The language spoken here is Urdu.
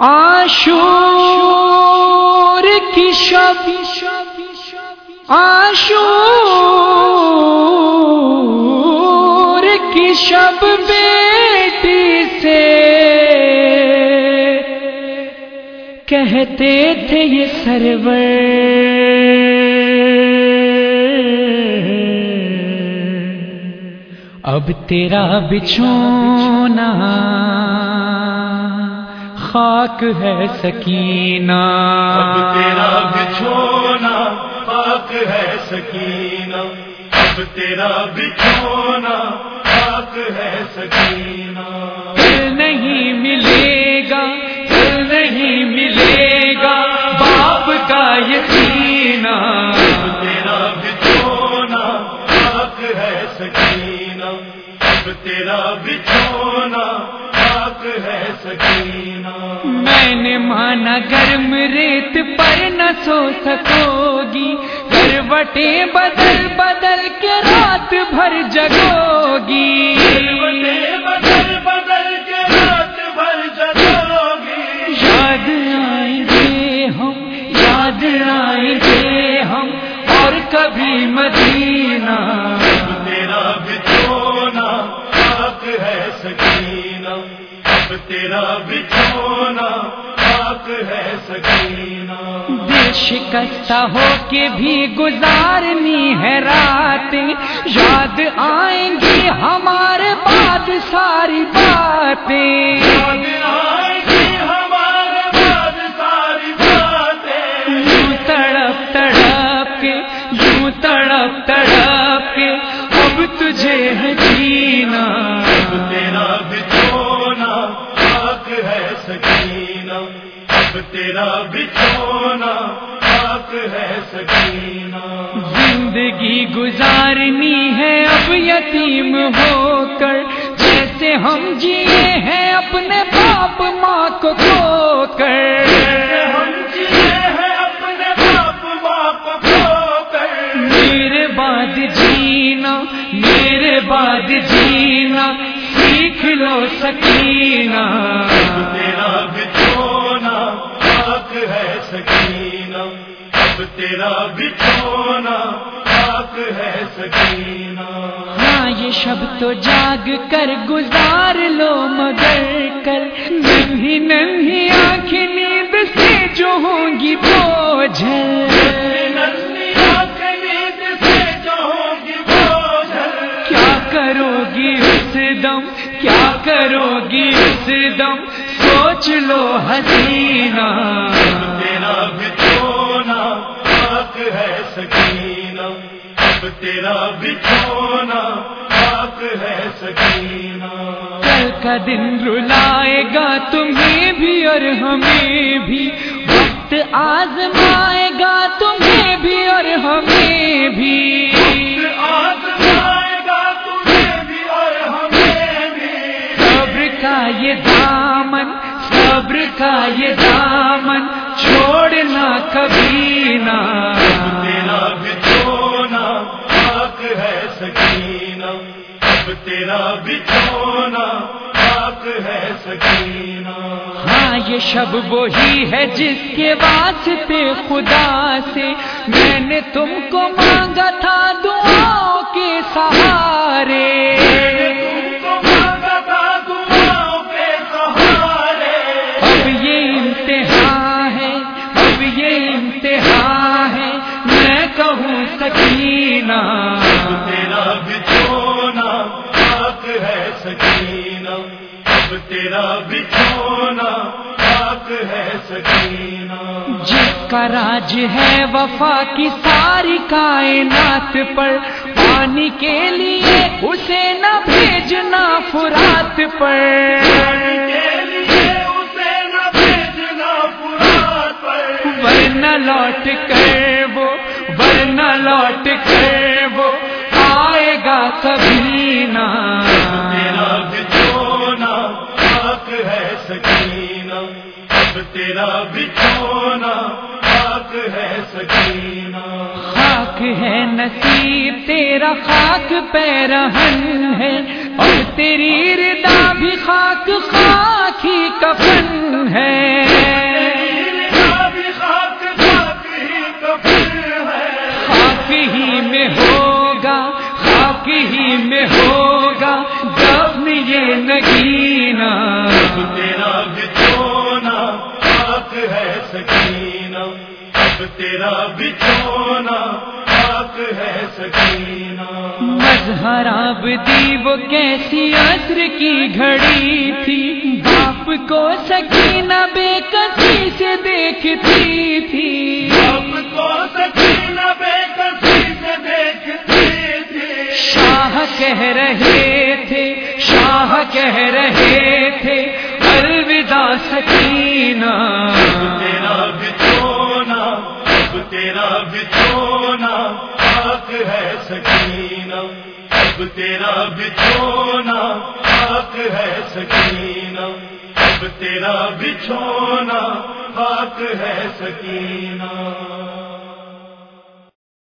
آشور کی شب، آشور کی شب بیٹی سے کہتے تھے یہ سرور، اب تیرا بچھونا خاک ہے سکینہ۔ اب تیرا بچھونا خاک ہے سکینہ۔ اب تیرا بچھونا خاک ہے سکینہ۔ پھر نہیں ملے گا پھر نہیں ملے گا باپ کا یقینہ اب تیرا بچھونا خاک ہے سکینہ۔ اب تیرا بچھونا مانا گرم ریت پر نہ سو سکو گی کروٹے بدل بدل کے رات بھر جگو گی بدل بدل کے رات بھر جگوگی یاد آئیں گے ہم یاد آئیں گے ہم اور کبھی مدینہ تیرا بچھونا ہے سکینہ تیرا بچھونا شکستہ ہو کے بھی گزارنی ہے رات۔ یاد آئیں گی ہمارے بعد ساری باتیں۔ یوں تڑپ تڑپ کے یوں تڑپ تڑپ کے اب تجھے ہے جینا۔ تیرا بچھونا ہے سکینہ۔ اب تیرا بچھونا زندگی گزارنی ہے اب یتیم ہو کر، جیسے ہم جیے ہیں اپنے باپ ماں کو کھو کر۔ تیرا بچھونا خاک ہے سکینہ۔ ہاں یہ شب تو جاگ کر گزار لو مگر کر ننھی ننھی آنکھیں نیند سے جو ہوں گی بوجھل دم؟ کیا کرو گی اس دم؟ سوچ لو حسینہ۔ سکینہ اب تیرا بچھونا خاک ہے سکینہ۔ کل کا دن رلائے گا تمہیں بھی اور ہمیں بھی۔ وقت آزمائے گا تمہیں بھی اور ہمیں بھی۔ گا تمہیں بھی اور ہمیں بھی۔ صبر کا یہ دامن صبر کا یہ دامن چھوڑنا کبھی نہ۔ خاک ہے سکینہ اب تیرا بچھونا ہے سکینہ۔ ہاں یہ شب وہی ہے جس کے واسطے خدا سے میں نے تم کو مانگا تھا دعاؤں کے سہارے۔ اب یہ امتحان ہے اب یہ امتحان سکینہ۔ تیرا بچھونا خاک ہے سکینہ۔ تیرا بچھونا خاک ہے سکینہ۔ جس کا راج ہے وفا کی ساری کائنات پر۔ پانی کے لیے اسے نہ بھیجنا فرات پر۔ ورنہ لوٹ کر لوٹ کر وہ آئے گا کبھی نہ تیرا بچھونا خاک ہے سکینہ۔ اب تیرا بچھونا خاک ہے سکینہ۔ خاک ہے نصیب تیرا خاک پیرہن ہے۔ اور تیری ردا بھی خاک میں ہوگا دفن یہ نگینا۔ تیرا بچھونا خاک ہے سکینہ۔ اب تیرا بچھونا خاک ہے سکینہ۔ مظہر آب دی وہ کیسی عصر کی گھڑی تھی؟ باپ کو سکینہ بے کسی سے دیکھتی تھی۔ اب کو سکینہ شاہ کہہ رہے تھے، شاہ کہہ رہے تھے، الوداع سکینہ۔ تیرا بچھونا اب تیرا بچھونا خاک ہے سکینہ۔ اب تیرا بچھونا خاک ہے سکینہ۔ اب تیرا بچھونا خاک ہے سکینہ۔